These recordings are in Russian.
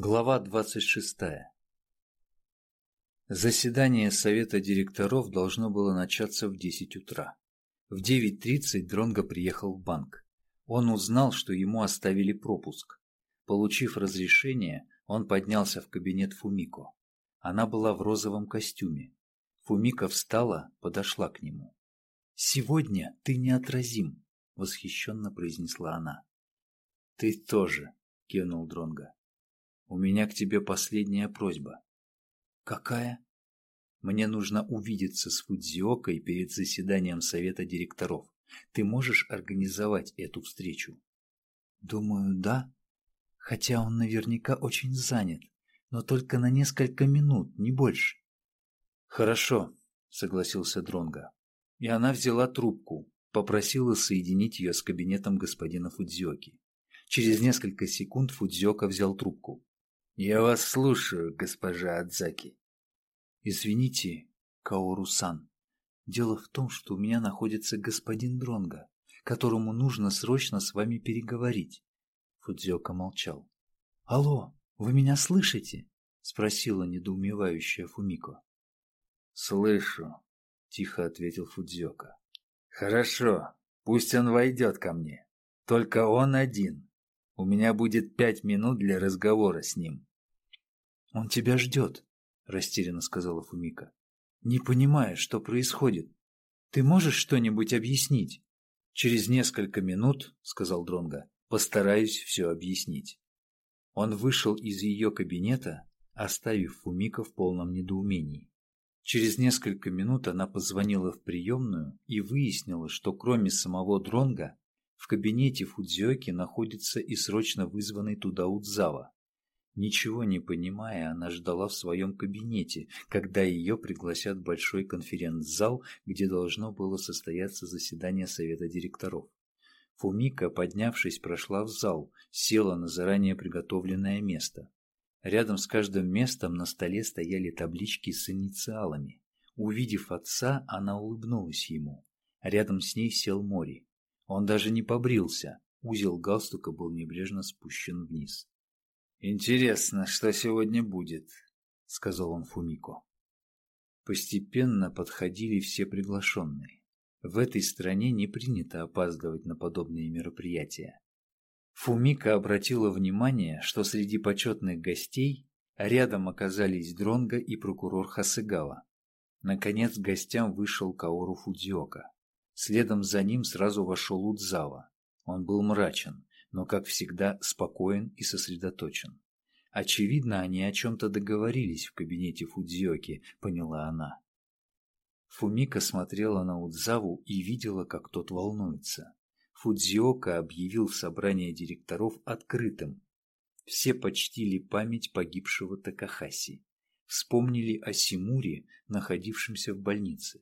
Глава 26. Заседание совета директоров должно было начаться в 10 утра. В 9.30 Дронго приехал в банк. Он узнал, что ему оставили пропуск. Получив разрешение, он поднялся в кабинет Фумико. Она была в розовом костюме. Фумика встала, подошла к нему. «Сегодня ты неотразим», — восхищенно произнесла она. «Ты тоже», — кивнул Дронго. У меня к тебе последняя просьба. Какая? Мне нужно увидеться с Фудзиокой перед заседанием совета директоров. Ты можешь организовать эту встречу? Думаю, да. Хотя он наверняка очень занят, но только на несколько минут, не больше. Хорошо, согласился Дронга. И она взяла трубку, попросила соединить ее с кабинетом господина Фудзиоки. Через несколько секунд Фудзиока взял трубку. «Я вас слушаю, госпожа Адзаки». «Извините, Каору-сан. Дело в том, что у меня находится господин Дронга, которому нужно срочно с вами переговорить». Фудзиока молчал. «Алло, вы меня слышите?» — спросила недоумевающая Фумико. «Слышу», — тихо ответил Фудзиока. «Хорошо, пусть он войдет ко мне. Только он один. У меня будет пять минут для разговора с ним». «Он тебя ждет», — растерянно сказала Фумика. «Не понимая, что происходит. Ты можешь что-нибудь объяснить?» «Через несколько минут», — сказал Дронга, — «постараюсь все объяснить». Он вышел из ее кабинета, оставив Фумика в полном недоумении. Через несколько минут она позвонила в приемную и выяснила, что кроме самого Дронга в кабинете Фудзиоки находится и срочно вызванный туда Удзава. Ничего не понимая, она ждала в своем кабинете, когда ее пригласят в большой конференц-зал, где должно было состояться заседание совета директоров. Фумика, поднявшись, прошла в зал, села на заранее приготовленное место. Рядом с каждым местом на столе стояли таблички с инициалами. Увидев отца, она улыбнулась ему. Рядом с ней сел Мори. Он даже не побрился, узел галстука был небрежно спущен вниз. «Интересно, что сегодня будет», — сказал он Фумико. Постепенно подходили все приглашенные. В этой стране не принято опаздывать на подобные мероприятия. Фумика обратила внимание, что среди почетных гостей рядом оказались Дронга и прокурор Хасыгава. Наконец гостям вышел Каору Фудзиока. Следом за ним сразу вошел Удзава. Он был мрачен, но, как всегда, спокоен и сосредоточен. Очевидно, они о чем-то договорились в кабинете Фудзиоки, поняла она. Фумика смотрела на Удзаву и видела, как тот волнуется. Фудзиока объявил собрание директоров открытым. Все почтили память погибшего Такахаси. Вспомнили о Симуре, находившемся в больнице.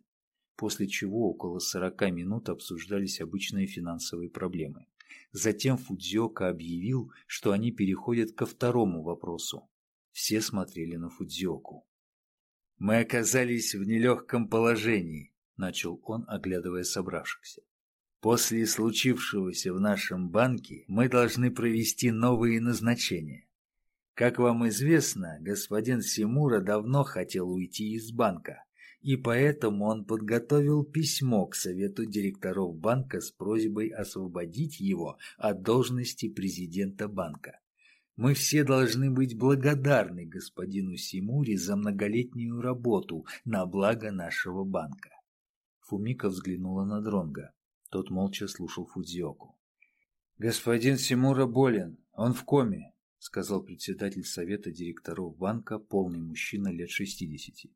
После чего около сорока минут обсуждались обычные финансовые проблемы. Затем Фудзиока объявил, что они переходят ко второму вопросу. Все смотрели на Фудзиоку. «Мы оказались в нелегком положении», — начал он, оглядывая собравшихся. «После случившегося в нашем банке мы должны провести новые назначения. Как вам известно, господин Симура давно хотел уйти из банка, и поэтому он подготовил письмо к совету директоров банка с просьбой освободить его от должности президента банка. Мы все должны быть благодарны господину Симури за многолетнюю работу на благо нашего банка. Фумика взглянула на Дронга. Тот молча слушал Фудзиоку. «Господин Симура болен, он в коме», — сказал председатель совета директоров банка, полный мужчина лет шестидесяти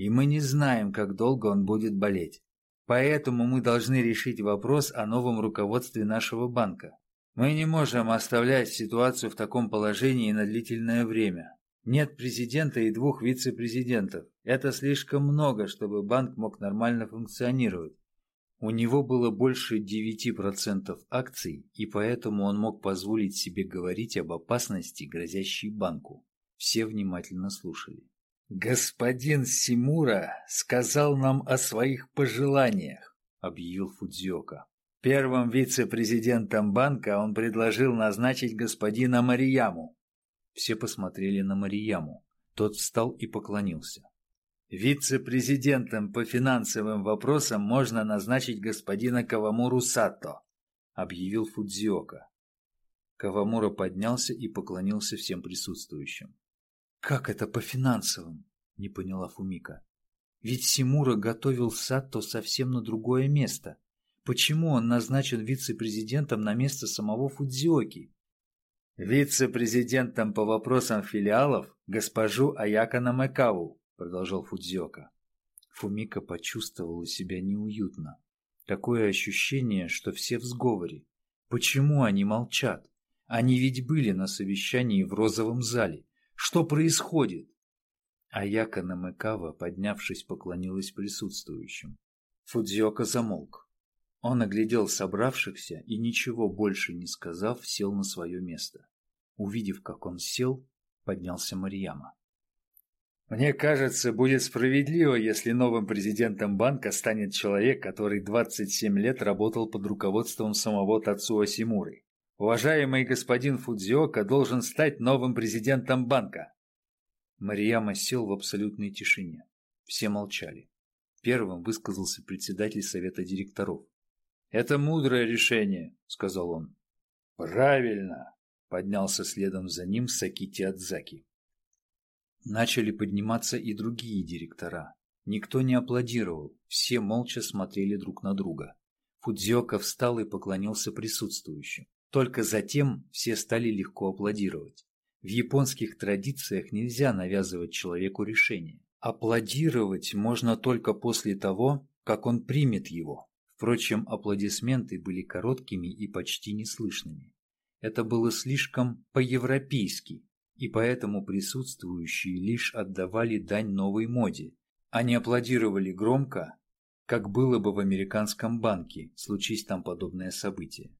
и мы не знаем, как долго он будет болеть. Поэтому мы должны решить вопрос о новом руководстве нашего банка. Мы не можем оставлять ситуацию в таком положении на длительное время. Нет президента и двух вице-президентов. Это слишком много, чтобы банк мог нормально функционировать. У него было больше 9% акций, и поэтому он мог позволить себе говорить об опасности, грозящей банку. Все внимательно слушали. «Господин Симура сказал нам о своих пожеланиях», — объявил Фудзиока. «Первым вице-президентом банка он предложил назначить господина Марияму. Все посмотрели на Марияму. Тот встал и поклонился. «Вице-президентом по финансовым вопросам можно назначить господина Кавамуру Сато», — объявил Фудзиока. Кавамура поднялся и поклонился всем присутствующим. «Как это по финансовым?» — не поняла Фумика. «Ведь Симура готовил Сато совсем на другое место. Почему он назначен вице-президентом на место самого Фудзиоки?» «Вице-президентом по вопросам филиалов госпожу Аяка Намекаву», — продолжал Фудзиока. Фумика почувствовала себя неуютно. Такое ощущение, что все в сговоре. Почему они молчат? Они ведь были на совещании в розовом зале. Что происходит? Аяка Намекава, поднявшись, поклонилась присутствующим. Фудзиока замолк. Он оглядел собравшихся и, ничего больше не сказав, сел на свое место. Увидев, как он сел, поднялся Марьяма. Мне кажется, будет справедливо, если новым президентом банка станет человек, который 27 лет работал под руководством самого Тацуа Симуры. Уважаемый господин Фудзиока должен стать новым президентом банка. Марияма сел в абсолютной тишине. Все молчали. Первым высказался председатель совета директоров. «Это мудрое решение», — сказал он. «Правильно», Поднялся следом за ним Сакити Адзаки. Начали подниматься и другие директора. Никто не аплодировал, все молча смотрели друг на друга. Фудзиока встал и поклонился присутствующим. Только затем все стали легко аплодировать. В японских традициях нельзя навязывать человеку решение. Аплодировать можно только после того, как он примет его. Впрочем, аплодисменты были короткими и почти неслышными. Это было слишком по-европейски, и поэтому присутствующие лишь отдавали дань новой моде. Они аплодировали громко, как было бы в американском банке, случись там подобное событие.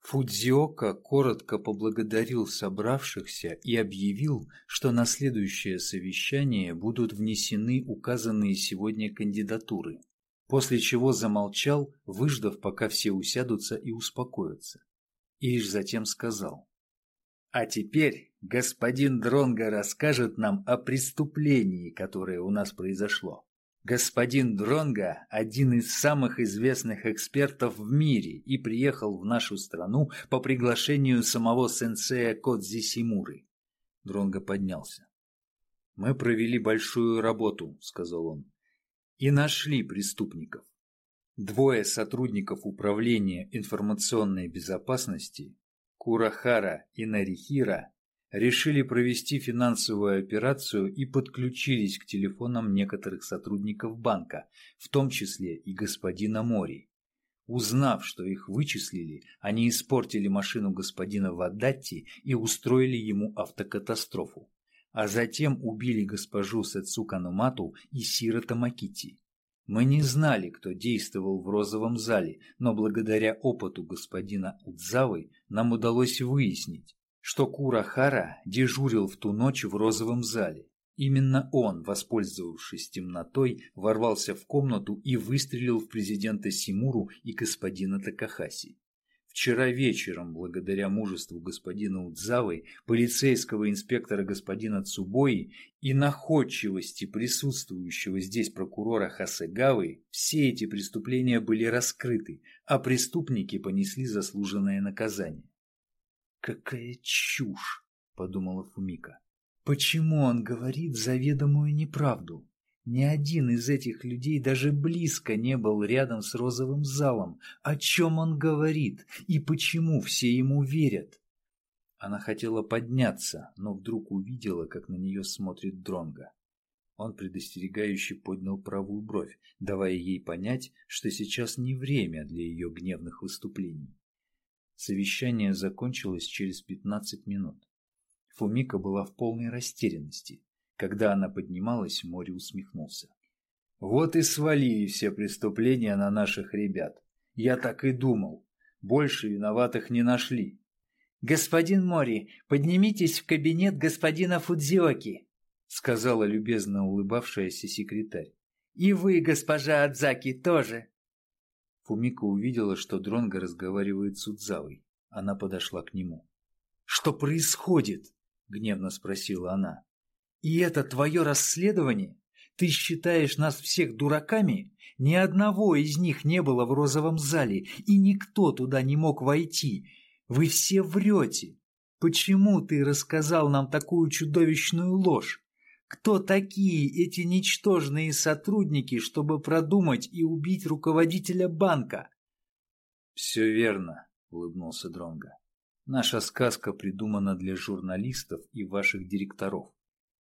Фудзиока коротко поблагодарил собравшихся и объявил, что на следующее совещание будут внесены указанные сегодня кандидатуры, после чего замолчал, выждав, пока все усядутся и успокоятся и лишь затем сказал. «А теперь господин Дронго расскажет нам о преступлении, которое у нас произошло. Господин Дронго – один из самых известных экспертов в мире и приехал в нашу страну по приглашению самого сенсея Кодзи Симуры». Дронго поднялся. «Мы провели большую работу», – сказал он, – «и нашли преступников. Двое сотрудников Управления информационной безопасности, Курахара и Нарихира, решили провести финансовую операцию и подключились к телефонам некоторых сотрудников банка, в том числе и господина Мори. Узнав, что их вычислили, они испортили машину господина Вадатти и устроили ему автокатастрофу, а затем убили госпожу Сэцука Нумату и Сирота Макити. Мы не знали, кто действовал в розовом зале, но благодаря опыту господина Удзавы нам удалось выяснить, что Курахара дежурил в ту ночь в розовом зале. Именно он, воспользовавшись темнотой, ворвался в комнату и выстрелил в президента Симуру и господина Такахаси. Вчера вечером, благодаря мужеству господина Удзавы, полицейского инспектора господина Цубои и находчивости присутствующего здесь прокурора Хасегавы, все эти преступления были раскрыты, а преступники понесли заслуженное наказание. «Какая чушь!» — подумала Фумика. «Почему он говорит заведомую неправду?» Ни один из этих людей даже близко не был рядом с розовым залом. О чем он говорит и почему все ему верят? Она хотела подняться, но вдруг увидела, как на нее смотрит Дронга. Он предостерегающе поднял правую бровь, давая ей понять, что сейчас не время для ее гневных выступлений. Совещание закончилось через пятнадцать минут. Фумика была в полной растерянности. Когда она поднималась, море усмехнулся. «Вот и свалили все преступления на наших ребят. Я так и думал. Больше виноватых не нашли». «Господин Мори, поднимитесь в кабинет господина Фудзиоки», сказала любезно улыбавшаяся секретарь. «И вы, госпожа Адзаки, тоже». Фумика увидела, что Дронго разговаривает с Удзавой. Она подошла к нему. «Что происходит?» — гневно спросила она. «И это твое расследование? Ты считаешь нас всех дураками? Ни одного из них не было в розовом зале, и никто туда не мог войти. Вы все врете. Почему ты рассказал нам такую чудовищную ложь? Кто такие эти ничтожные сотрудники, чтобы продумать и убить руководителя банка? Все верно, улыбнулся Дронга. Наша сказка придумана для журналистов и ваших директоров.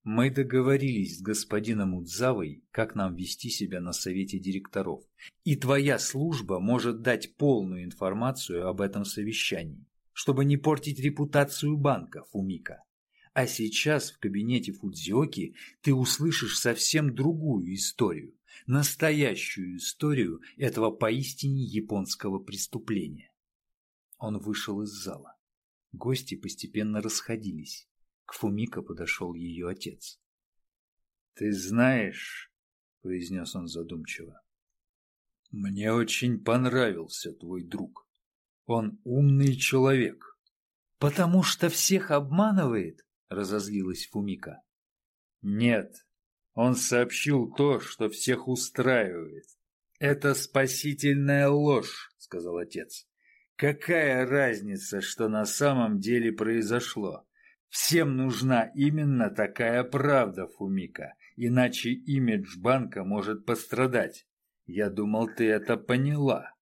Мы договорились с господином Удзавой, как нам вести себя на совете директоров, и твоя служба может дать полную информацию об этом совещании, чтобы не портить репутацию банка, Фумика. А сейчас в кабинете Фудзиоки ты услышишь совсем другую историю, настоящую историю этого поистине японского преступления. Он вышел из зала. Гости постепенно расходились. К Фумика подошел ее отец. «Ты знаешь», — произнес он задумчиво, — «мне очень понравился твой друг. Он умный человек». «Потому что всех обманывает?» — разозлилась Фумика. «Нет, он сообщил то, что всех устраивает. Это спасительная ложь», — сказал отец. «Какая разница, что на самом деле произошло? Всем нужна именно такая правда, Фумика, иначе имидж банка может пострадать. Я думал, ты это поняла».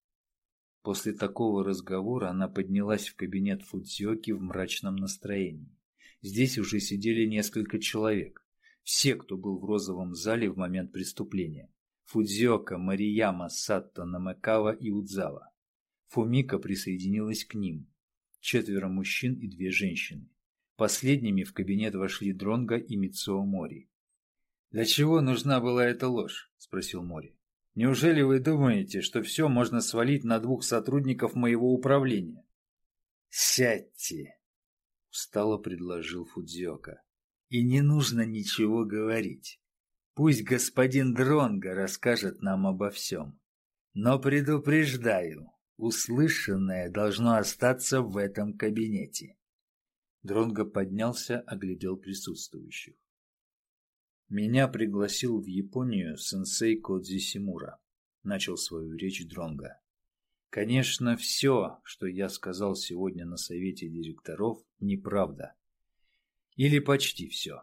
После такого разговора она поднялась в кабинет Фудзиоки в мрачном настроении. Здесь уже сидели несколько человек. Все, кто был в розовом зале в момент преступления. Фудзиока, Марияма, Сатто, Намекава и Удзава. Фумика присоединилась к ним. Четверо мужчин и две женщины. Последними в кабинет вошли Дронга и Мицуо Мори. «Для чего нужна была эта ложь?» – спросил Мори. «Неужели вы думаете, что все можно свалить на двух сотрудников моего управления?» «Сядьте!» Устало предложил Фудзиока. И не нужно ничего говорить. Пусть господин Дронго расскажет нам обо всем. Но предупреждаю, услышанное должно остаться в этом кабинете. Дронго поднялся, оглядел присутствующих. Меня пригласил в Японию сенсей Кодзи Симура. Начал свою речь Дронго. Конечно, все, что я сказал сегодня на совете директоров, неправда. Или почти все.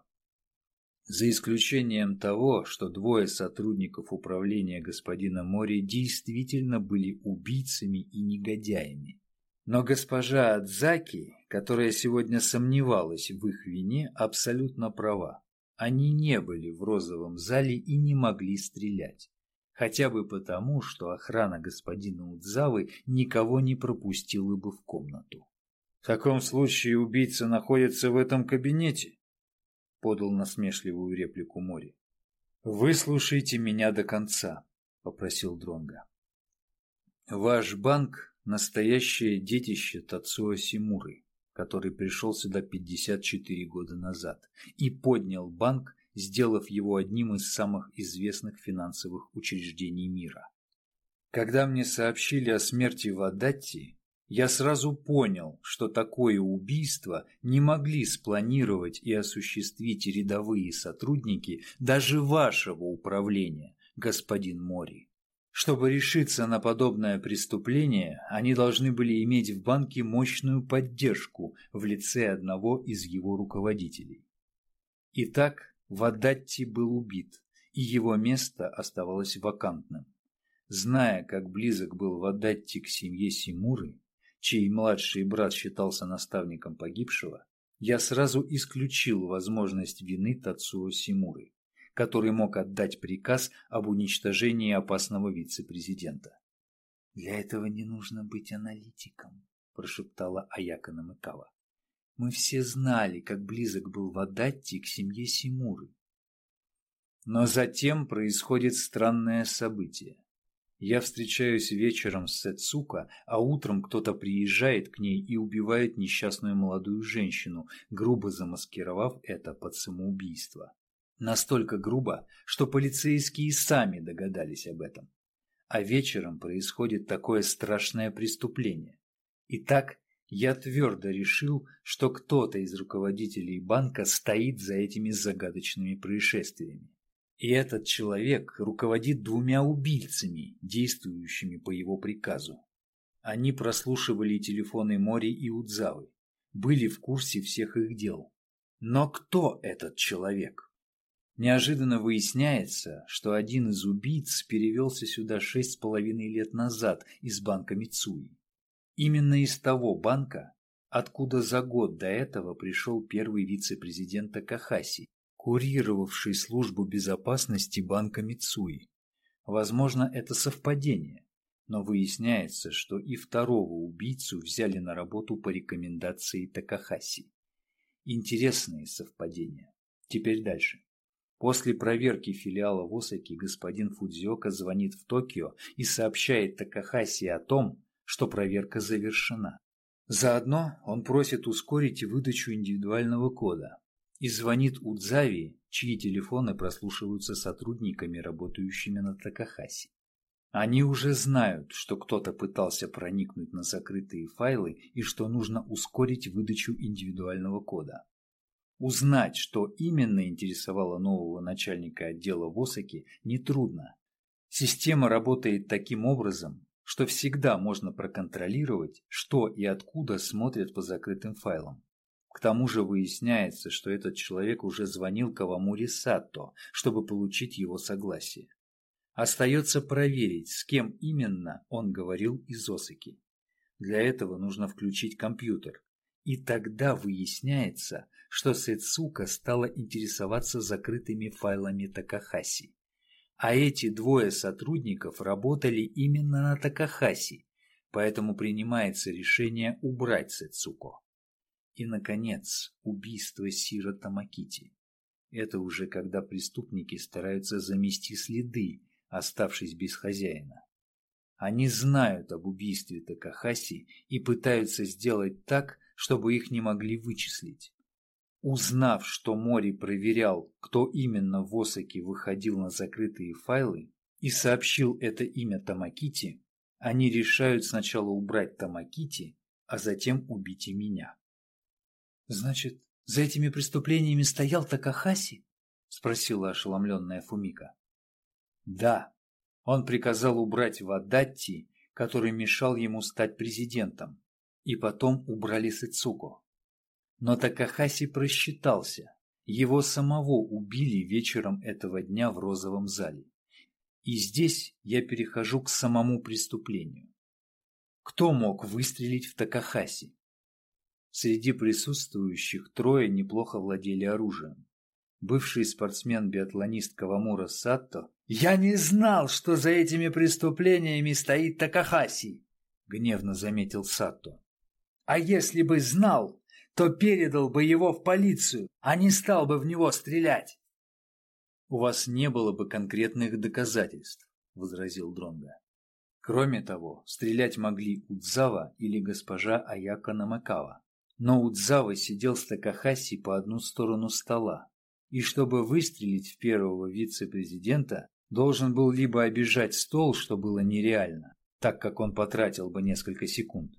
За исключением того, что двое сотрудников управления господина Мори действительно были убийцами и негодяями. Но госпожа Адзаки, которая сегодня сомневалась в их вине, абсолютно права. Они не были в розовом зале и не могли стрелять хотя бы потому, что охрана господина Удзавы никого не пропустила бы в комнату. — В таком случае убийца находится в этом кабинете? — подал насмешливую реплику Мори. — Выслушайте меня до конца, — попросил Дронга. Ваш банк — настоящее детище Тацуо Симуры, который пришел сюда 54 года назад и поднял банк сделав его одним из самых известных финансовых учреждений мира. Когда мне сообщили о смерти Вадатти, я сразу понял, что такое убийство не могли спланировать и осуществить рядовые сотрудники даже вашего управления, господин Мори. Чтобы решиться на подобное преступление, они должны были иметь в банке мощную поддержку в лице одного из его руководителей. Итак, Вадатти был убит, и его место оставалось вакантным. Зная, как близок был Вадатти к семье Симуры, чей младший брат считался наставником погибшего, я сразу исключил возможность вины Тацуо Симуры, который мог отдать приказ об уничтожении опасного вице-президента. «Для этого не нужно быть аналитиком», – прошептала Аяка Намыкава. Мы все знали, как близок был Вадатти к семье Симуры. Но затем происходит странное событие. Я встречаюсь вечером с Сэцука, а утром кто-то приезжает к ней и убивает несчастную молодую женщину, грубо замаскировав это под самоубийство. Настолько грубо, что полицейские сами догадались об этом. А вечером происходит такое страшное преступление. Итак, Я твердо решил, что кто-то из руководителей банка стоит за этими загадочными происшествиями. И этот человек руководит двумя убийцами, действующими по его приказу. Они прослушивали телефоны Мори и Удзавы, были в курсе всех их дел. Но кто этот человек? Неожиданно выясняется, что один из убийц перевелся сюда шесть с половиной лет назад из банка Мицуи. Именно из того банка, откуда за год до этого пришел первый вице-президент Такахаси, курировавший службу безопасности банка Мицуи. Возможно, это совпадение, но выясняется, что и второго убийцу взяли на работу по рекомендации Такахаси. Интересные совпадения. Теперь дальше. После проверки филиала в Осаке господин Фудзиока звонит в Токио и сообщает Такахаси о том, что проверка завершена. Заодно он просит ускорить выдачу индивидуального кода, и звонит Удзави, чьи телефоны прослушиваются сотрудниками, работающими на Такахаси. Они уже знают, что кто-то пытался проникнуть на закрытые файлы и что нужно ускорить выдачу индивидуального кода. Узнать, что именно интересовало нового начальника отдела в Осаке, нетрудно. Система работает таким образом, что всегда можно проконтролировать, что и откуда смотрят по закрытым файлам. К тому же выясняется, что этот человек уже звонил Кавамури Сато, чтобы получить его согласие. Остается проверить, с кем именно он говорил из Осаки. Для этого нужно включить компьютер. И тогда выясняется, что Сэцука стала интересоваться закрытыми файлами Такахаси. А эти двое сотрудников работали именно на Такахаси, поэтому принимается решение убрать Сэцуко. И, наконец, убийство Сира Тамакити. Это уже когда преступники стараются замести следы, оставшись без хозяина. Они знают об убийстве Такахаси и пытаются сделать так, чтобы их не могли вычислить. Узнав, что Мори проверял, кто именно в Осаке выходил на закрытые файлы, и сообщил это имя Тамакити, они решают сначала убрать Тамакити, а затем убить и меня. «Значит, за этими преступлениями стоял Такахаси?» — спросила ошеломленная Фумика. «Да, он приказал убрать Вадатти, который мешал ему стать президентом, и потом убрали Сыцуко. Но Такахаси просчитался. Его самого убили вечером этого дня в розовом зале. И здесь я перехожу к самому преступлению. Кто мог выстрелить в Такахаси? Среди присутствующих трое неплохо владели оружием. Бывший спортсмен-биатлонист Кавамура Сатто «Я не знал, что за этими преступлениями стоит Такахаси!» — гневно заметил Сатто. «А если бы знал, то передал бы его в полицию, а не стал бы в него стрелять!» «У вас не было бы конкретных доказательств», — возразил Дронга. Кроме того, стрелять могли Удзава или госпожа Аяка Намакава но Удзава сидел с Такахаси по одну сторону стола, и чтобы выстрелить в первого вице-президента, должен был либо обижать стол, что было нереально, так как он потратил бы несколько секунд,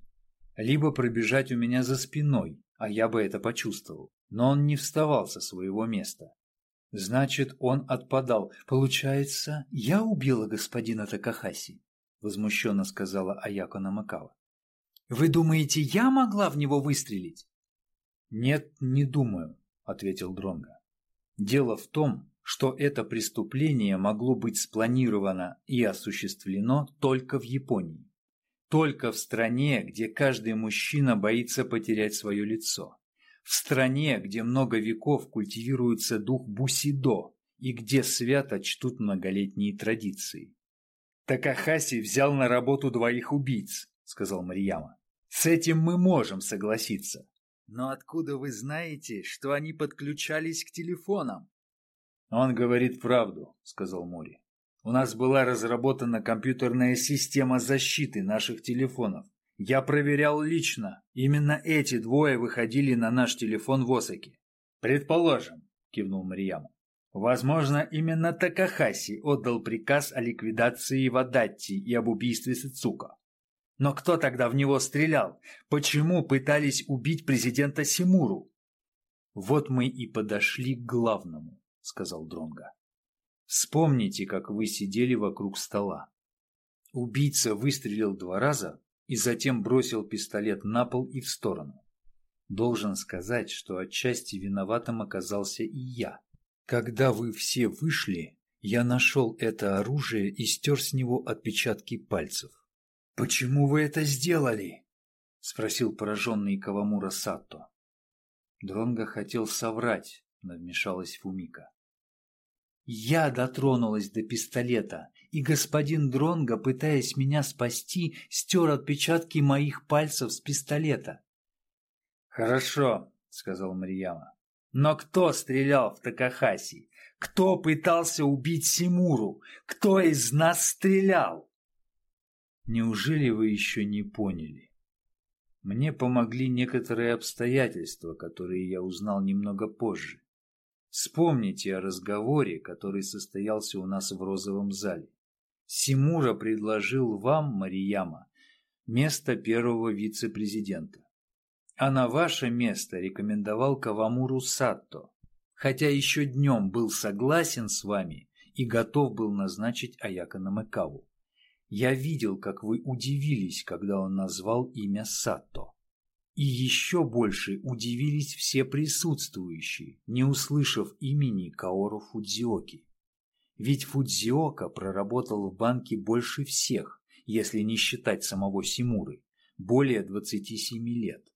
либо пробежать у меня за спиной, а я бы это почувствовал. Но он не вставал со своего места. Значит, он отпадал. Получается, я убила господина Такахаси, возмущенно сказала Аяко Намакава. Вы думаете, я могла в него выстрелить? Нет, не думаю, ответил Дронга. Дело в том, что это преступление могло быть спланировано и осуществлено только в Японии. Только в стране, где каждый мужчина боится потерять свое лицо. В стране, где много веков культивируется дух бусидо и где свято чтут многолетние традиции. «Такахаси взял на работу двоих убийц», — сказал Марияма. С этим мы можем согласиться. Но откуда вы знаете, что они подключались к телефонам? Он говорит правду, сказал Мори. У нас была разработана компьютерная система защиты наших телефонов. Я проверял лично. Именно эти двое выходили на наш телефон в Осаке. Предположим, кивнул Марияма. Возможно, именно Такахаси отдал приказ о ликвидации Вадатти и об убийстве Сыцука. Но кто тогда в него стрелял? Почему пытались убить президента Симуру? Вот мы и подошли к главному, сказал Дронга. Вспомните, как вы сидели вокруг стола. Убийца выстрелил два раза и затем бросил пистолет на пол и в сторону. Должен сказать, что отчасти виноватым оказался и я. Когда вы все вышли, я нашел это оружие и стер с него отпечатки пальцев. «Почему вы это сделали?» — спросил пораженный Кавамура Сатто. Дронго хотел соврать, вмешалась Фумика. Я дотронулась до пистолета, и господин Дронго, пытаясь меня спасти, стер отпечатки моих пальцев с пистолета. «Хорошо», — сказал Марьяма. «Но кто стрелял в Такахаси? Кто пытался убить Симуру? Кто из нас стрелял?» «Неужели вы еще не поняли? Мне помогли некоторые обстоятельства, которые я узнал немного позже. Вспомните о разговоре, который состоялся у нас в розовом зале. Симура предложил вам, Марияма, место первого вице-президента. А на ваше место рекомендовал Кавамуру Сатто, хотя еще днем был согласен с вами и готов был назначить Аяка Намекаву. Я видел, как вы удивились, когда он назвал имя Сатто. И еще больше удивились все присутствующие, не услышав имени Каору Фудзиоки. Ведь Фудзиока проработал в банке больше всех, если не считать самого Симуры, более 27 лет.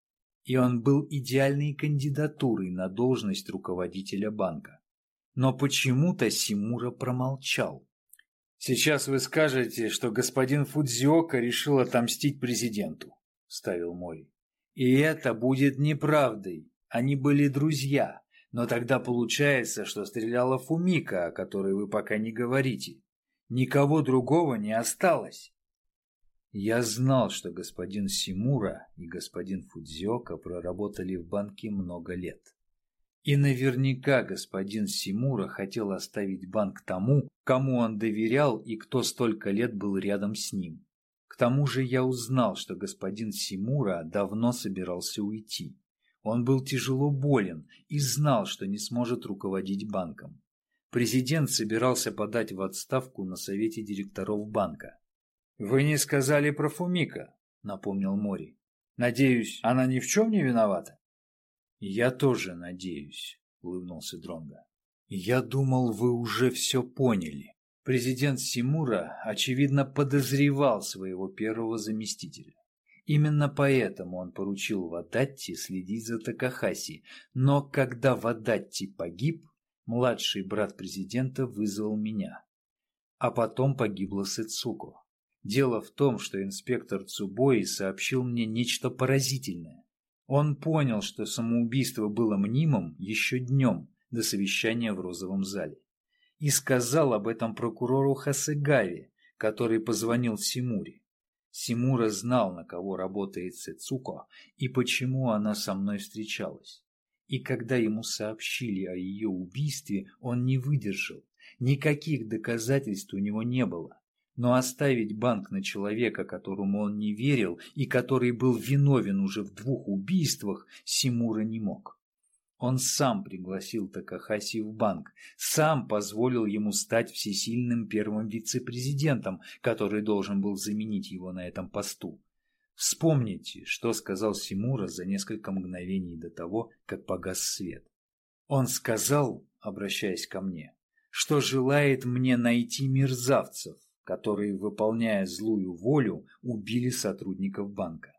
И он был идеальной кандидатурой на должность руководителя банка. Но почему-то Симура промолчал. «Сейчас вы скажете, что господин Фудзиока решил отомстить президенту», — ставил Мори. И это будет неправдой. Они были друзья. Но тогда получается, что стреляла Фумика, о которой вы пока не говорите. Никого другого не осталось. Я знал, что господин Симура и господин Фудзиока проработали в банке много лет. И наверняка господин Симура хотел оставить банк тому, кому он доверял и кто столько лет был рядом с ним. Тому же я узнал, что господин Симура давно собирался уйти. Он был тяжело болен и знал, что не сможет руководить банком. Президент собирался подать в отставку на совете директоров банка. «Вы не сказали про Фумика», — напомнил Мори. «Надеюсь, она ни в чем не виновата?» «Я тоже надеюсь», — улыбнулся Дронга. «Я думал, вы уже все поняли». Президент Симура, очевидно, подозревал своего первого заместителя. Именно поэтому он поручил Вадатти следить за Такахаси, но когда Вадатти погиб, младший брат президента вызвал меня. А потом погибла Сэцуко. Дело в том, что инспектор Цубои сообщил мне нечто поразительное. Он понял, что самоубийство было мнимым еще днем до совещания в розовом зале и сказал об этом прокурору Хасыгаве, который позвонил Симуре. Симура знал, на кого работает Сэцуко и почему она со мной встречалась. И когда ему сообщили о ее убийстве, он не выдержал. Никаких доказательств у него не было. Но оставить банк на человека, которому он не верил и который был виновен уже в двух убийствах, Симура не мог. Он сам пригласил Такахаси в банк, сам позволил ему стать всесильным первым вице-президентом, который должен был заменить его на этом посту. Вспомните, что сказал Симура за несколько мгновений до того, как погас свет. Он сказал, обращаясь ко мне, что желает мне найти мерзавцев, которые, выполняя злую волю, убили сотрудников банка.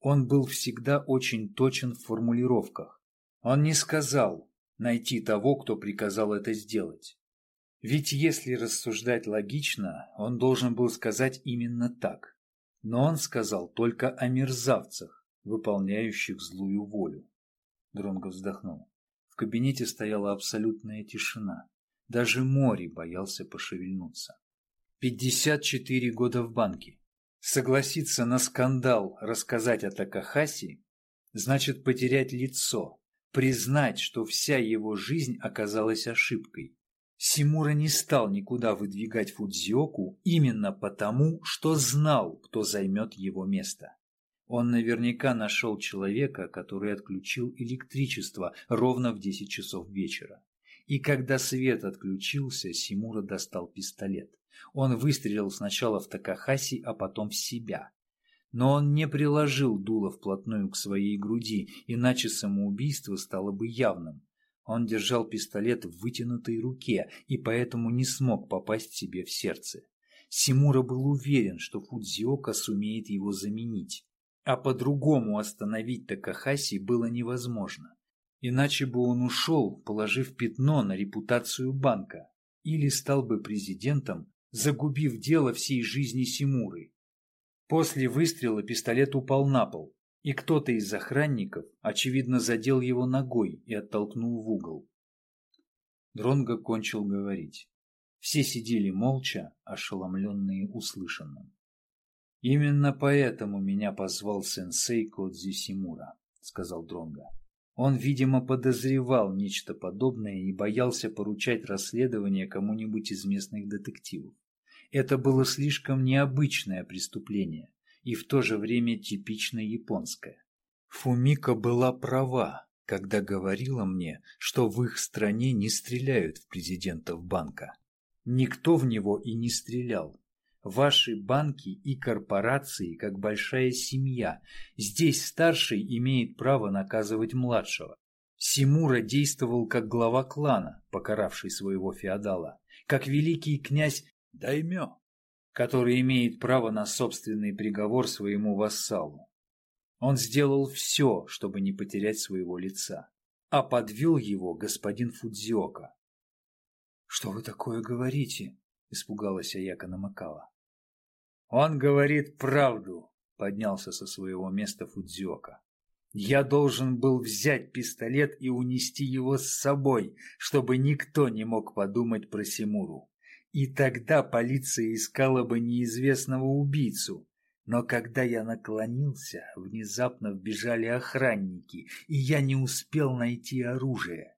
Он был всегда очень точен в формулировках, он не сказал найти того, кто приказал это сделать. Ведь если рассуждать логично, он должен был сказать именно так. Но он сказал только о мерзавцах, выполняющих злую волю. Дронго вздохнул. В кабинете стояла абсолютная тишина. Даже Мори боялся пошевельнуться. Пятьдесят четыре года в банке. Согласиться на скандал рассказать о Такахаси значит потерять лицо, признать, что вся его жизнь оказалась ошибкой. Симура не стал никуда выдвигать Фудзиоку именно потому, что знал, кто займет его место. Он наверняка нашел человека, который отключил электричество ровно в 10 часов вечера. И когда свет отключился, Симура достал пистолет. Он выстрелил сначала в Такахаси, а потом в себя. Но он не приложил дуло вплотную к своей груди, иначе самоубийство стало бы явным. Он держал пистолет в вытянутой руке и поэтому не смог попасть себе в сердце. Симура был уверен, что Фудзиока сумеет его заменить. А по-другому остановить Такахаси было невозможно. Иначе бы он ушел, положив пятно на репутацию банка, или стал бы президентом, загубив дело всей жизни Симуры. После выстрела пистолет упал на пол, и кто-то из охранников, очевидно, задел его ногой и оттолкнул в угол. Дронго кончил говорить. Все сидели молча, ошеломленные услышанным. «Именно поэтому меня позвал сенсей Кодзи Симура», — сказал Дронго. Он, видимо, подозревал нечто подобное и боялся поручать расследование кому-нибудь из местных детективов. Это было слишком необычное преступление и в то же время типично японское. Фумика была права, когда говорила мне, что в их стране не стреляют в президентов банка. Никто в него и не стрелял. Ваши банки и корпорации как большая семья. Здесь старший имеет право наказывать младшего. Симура действовал как глава клана, покаравший своего феодала, как великий князь Даймё, который имеет право на собственный приговор своему вассалу. Он сделал все, чтобы не потерять своего лица, а подвел его господин Фудзиока. «Что вы такое говорите?» — испугалась Аяка Намакава. «Он говорит правду», — поднялся со своего места Фудзиока. «Я должен был взять пистолет и унести его с собой, чтобы никто не мог подумать про Симуру. И тогда полиция искала бы неизвестного убийцу. Но когда я наклонился, внезапно вбежали охранники, и я не успел найти оружие.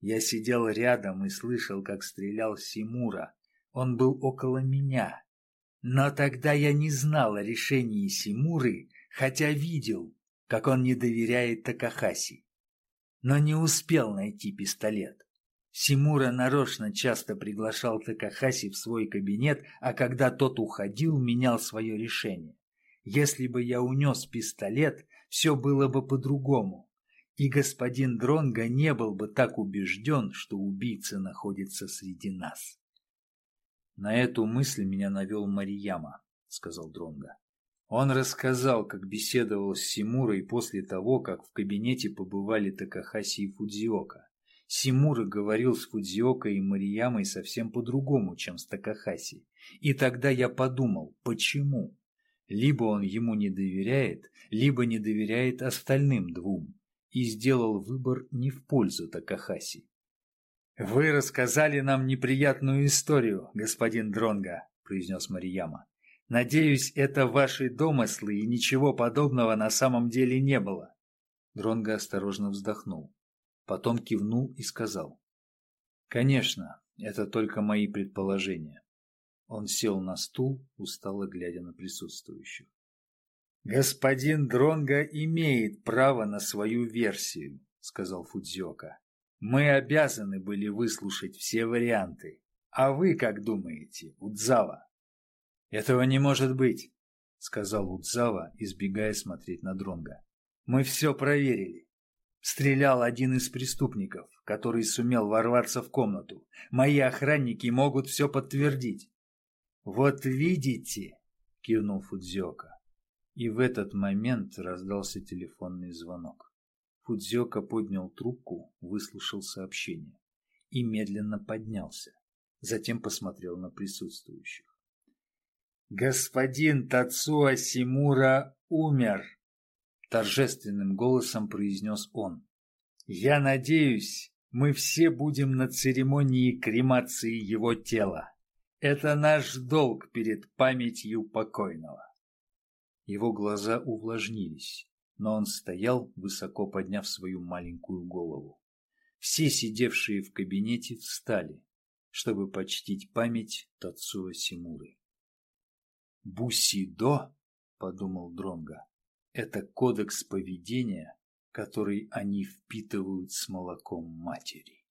Я сидел рядом и слышал, как стрелял Симура. Он был около меня. Но тогда я не знал о решении Симуры, хотя видел, как он не доверяет Такахаси. Но не успел найти пистолет. Симура нарочно часто приглашал Такахаси в свой кабинет, а когда тот уходил, менял свое решение. Если бы я унес пистолет, все было бы по-другому, и господин Дронга не был бы так убежден, что убийца находится среди нас. На эту мысль меня навел Марияма, сказал Дронга. Он рассказал, как беседовал с Симурой после того, как в кабинете побывали Такахаси и Фудзиока. Симура говорил с Фудзиока и Мариямой совсем по-другому, чем с Такахаси. И тогда я подумал, почему? Либо он ему не доверяет, либо не доверяет остальным двум, и сделал выбор не в пользу Такахаси. «Вы рассказали нам неприятную историю, господин Дронга», — произнес Марияма. «Надеюсь, это ваши домыслы, и ничего подобного на самом деле не было». Дронга осторожно вздохнул. Потом кивнул и сказал. «Конечно, это только мои предположения». Он сел на стул, устало глядя на присутствующих. «Господин Дронга имеет право на свою версию», — сказал Фудзиока. «Мы обязаны были выслушать все варианты. А вы как думаете, Удзава?» «Этого не может быть», — сказал Удзава, избегая смотреть на Дронга. «Мы все проверили стрелял один из преступников, который сумел ворваться в комнату. Мои охранники могут все подтвердить. «Вот видите!» — кивнул Фудзиока. И в этот момент раздался телефонный звонок. Фудзиока поднял трубку, выслушал сообщение и медленно поднялся. Затем посмотрел на присутствующих. «Господин Тацуа Симура умер!» Торжественным голосом произнес он. «Я надеюсь, мы все будем на церемонии кремации его тела. Это наш долг перед памятью покойного». Его глаза увлажнились, но он стоял, высоко подняв свою маленькую голову. Все сидевшие в кабинете встали. чтобы почтить память Тацуо Симуры. Бусидо, подумал Дронга, это кодекс поведения, который они впитывают с молоком матери.